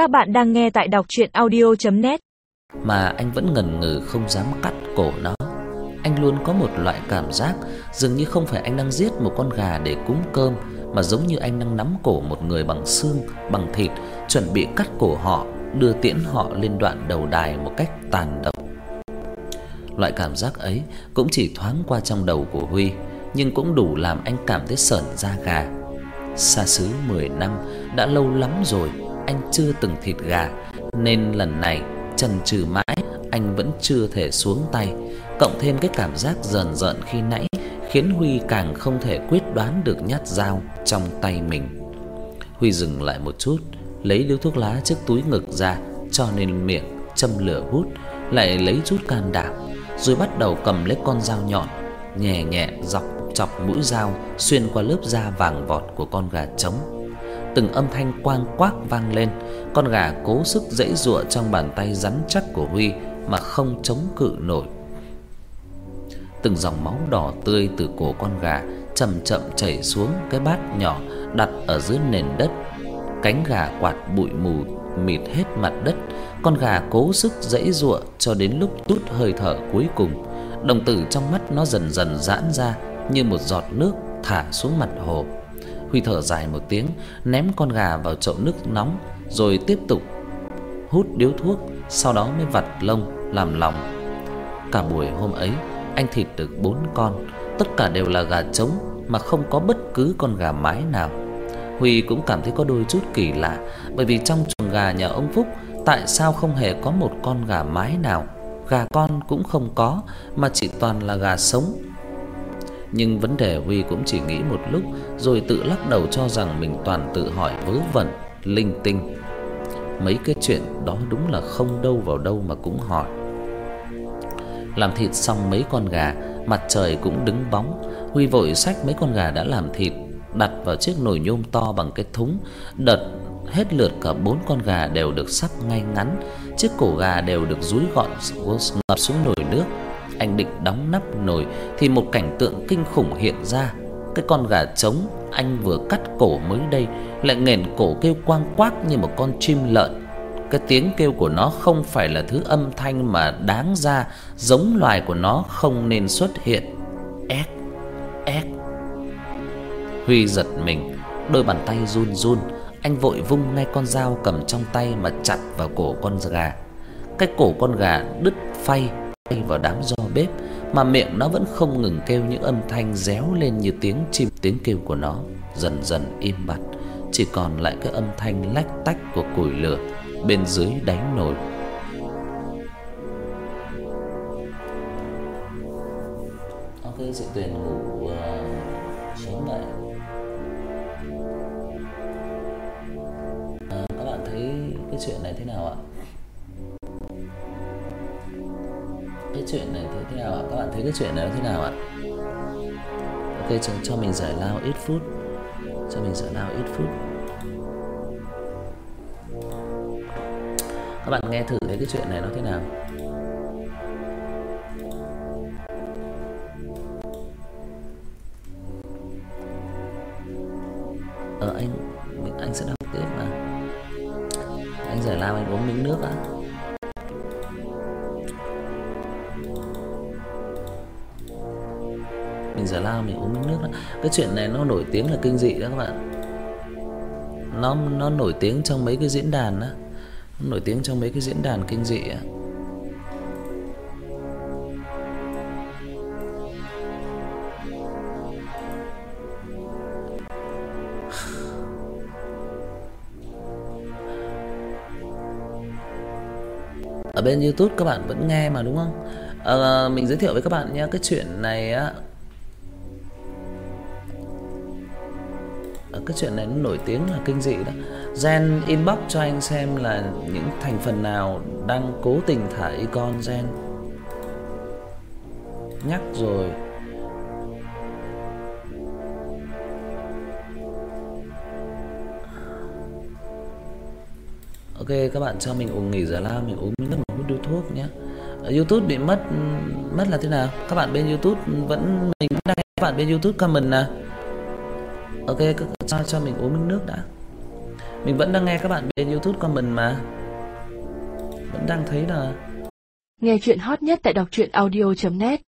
Các bạn đang nghe tại đọc audio net Mà anh vẫn ngần ngừ không dám cắt cổ nó. Anh luôn có một loại cảm giác dường như không phải anh đang giết một con gà để cúng cơm mà giống như anh đang nắm cổ một người bằng xương, bằng thịt, chuẩn bị cắt cổ họ, đưa tiễn họ lên đoạn đầu đài một cách tàn độc. Loại cảm giác ấy cũng chỉ thoáng qua trong đầu của Huy, nhưng cũng đủ làm anh cảm thấy sởn da gà. Xa xứ 10 năm đã lâu lắm rồi anh chưa từng thịt gà, nên lần này chần chừ mãi anh vẫn chưa thể xuống tay, cộng thêm cái cảm giác rờn rợn khi nãy khiến Huy càng không thể quyết đoán được nhát dao trong tay mình. Huy dừng lại một chút, lấy điếu thuốc lá trước túi ngực ra, cho lên miệng châm lửa hút, lại lấy chút can đảm, rồi bắt đầu cầm lấy con dao nhọn, nhẹ nhẹ dọc chọc mũi dao xuyên qua lớp da vàng vọt của con gà trống. Từng âm thanh quang quác vang lên, con gà cố sức giãy giụa trong bàn tay rắn chắc của Huy mà không chống cự nổi. Từng dòng máu đỏ tươi từ cổ con gà chậm chậm chảy xuống cái bát nhỏ đặt ở dưới nền đất. Cánh gà quạt bụi mù mịt hết mặt đất, con gà cố sức giãy giụa cho đến lúc tút hơi thở cuối cùng. Đồng tử trong mắt nó dần dần giãn ra như một giọt nước thả xuống mặt hồ. Huy thở dài một tiếng, ném con gà vào chậu nước nóng rồi tiếp tục hút điếu thuốc, sau đó mới vặt lông làm lòng. Cả buổi hôm ấy, anh thịt được 4 con, tất cả đều là gà trống mà không có bất cứ con gà mái nào. Huy cũng cảm thấy có đôi chút kỳ lạ, bởi vì trong chuồng gà nhà ông Phúc tại sao không hề có một con gà mái nào, gà con cũng không có mà chỉ toàn là gà sống. Nhưng vấn đề Huy cũng chỉ nghĩ một lúc rồi tự lắc đầu cho rằng mình toàn tự hỏi vớ vẩn, linh tinh. Mấy cái chuyện đó đúng là không đâu vào đâu mà cũng hỏi. Làm thịt xong mấy con gà, mặt trời cũng đứng bóng, Huy vội xách mấy con gà đã làm thịt đặt vào chiếc nồi nhôm to bằng cái thúng, đợt hết lượt cả bốn con gà đều được sắp ngay ngắn, chiếc cổ gà đều được dúi gọn ngập xuống nồi nước. Anh định đóng nắp nồi thì một cảnh tượng kinh khủng hiện ra. Cái con gà trống anh vừa cắt cổ mới đây lại nghẹn cổ kêu quang quác như một con chim lợn. Cái tiếng kêu của nó không phải là thứ âm thanh mà đáng ra giống loài của nó không nên xuất hiện. éc éc Huy giật mình, đôi bàn tay run run, anh vội vung ngay con dao cầm trong tay mà chặt vào cổ con gà. Cái cổ con gà đứt phay tay vào đám giò bếp mà miệng nó vẫn không ngừng kêu những âm thanh réo lên như tiếng chim. Tiếng kêu của nó dần dần im bặt, chỉ còn lại cái âm thanh lách tách của củi lửa bên dưới đáy nồi. Ok, chị Tuyền ngủ uh, sớm vậy. À, các bạn thấy cái chuyện này thế nào ạ? Chuyện này thế nào ạ? Các bạn thấy cái chuyện này nó thế nào ạ? Ok, cho, cho mình giải lao ít phút. Cho mình giải lao ít phút. Các bạn nghe thử thấy cái chuyện này nó thế nào? Ờ anh anh sẽ đọc tiếp mà. Anh giải lao anh uống miếng nước ạ. Mình giải lao mình uống miếng nước đó. Cái chuyện này nó nổi tiếng là kinh dị đó các bạn. Nó nó nổi tiếng trong mấy cái diễn đàn đó nổi tiếng trong mấy cái diễn đàn kinh dị á Ở bên YouTube các bạn vẫn nghe mà đúng không? À, mình giới thiệu với các bạn nhé, cái chuyện này á Ờ, cái chuyện này nó nổi tiếng là kinh dị đó. Gen inbox cho anh xem là những thành phần nào đang cố tình thả icon gen. Nhắc rồi. Ok, các bạn cho mình uống nghỉ giải lao mình uống nước một hút điếu thuốc nhé. Ờ, YouTube bị mất mất là thế nào? Các bạn bên YouTube vẫn, mình đang các bạn bên YouTube comment nè. Ok cho cho mình uống miếng nước đã. Mình vẫn đang nghe các bạn bên YouTube comment mà. Vẫn đang thấy là Nghe chuyện hot nhất tại đọc truyện audio.net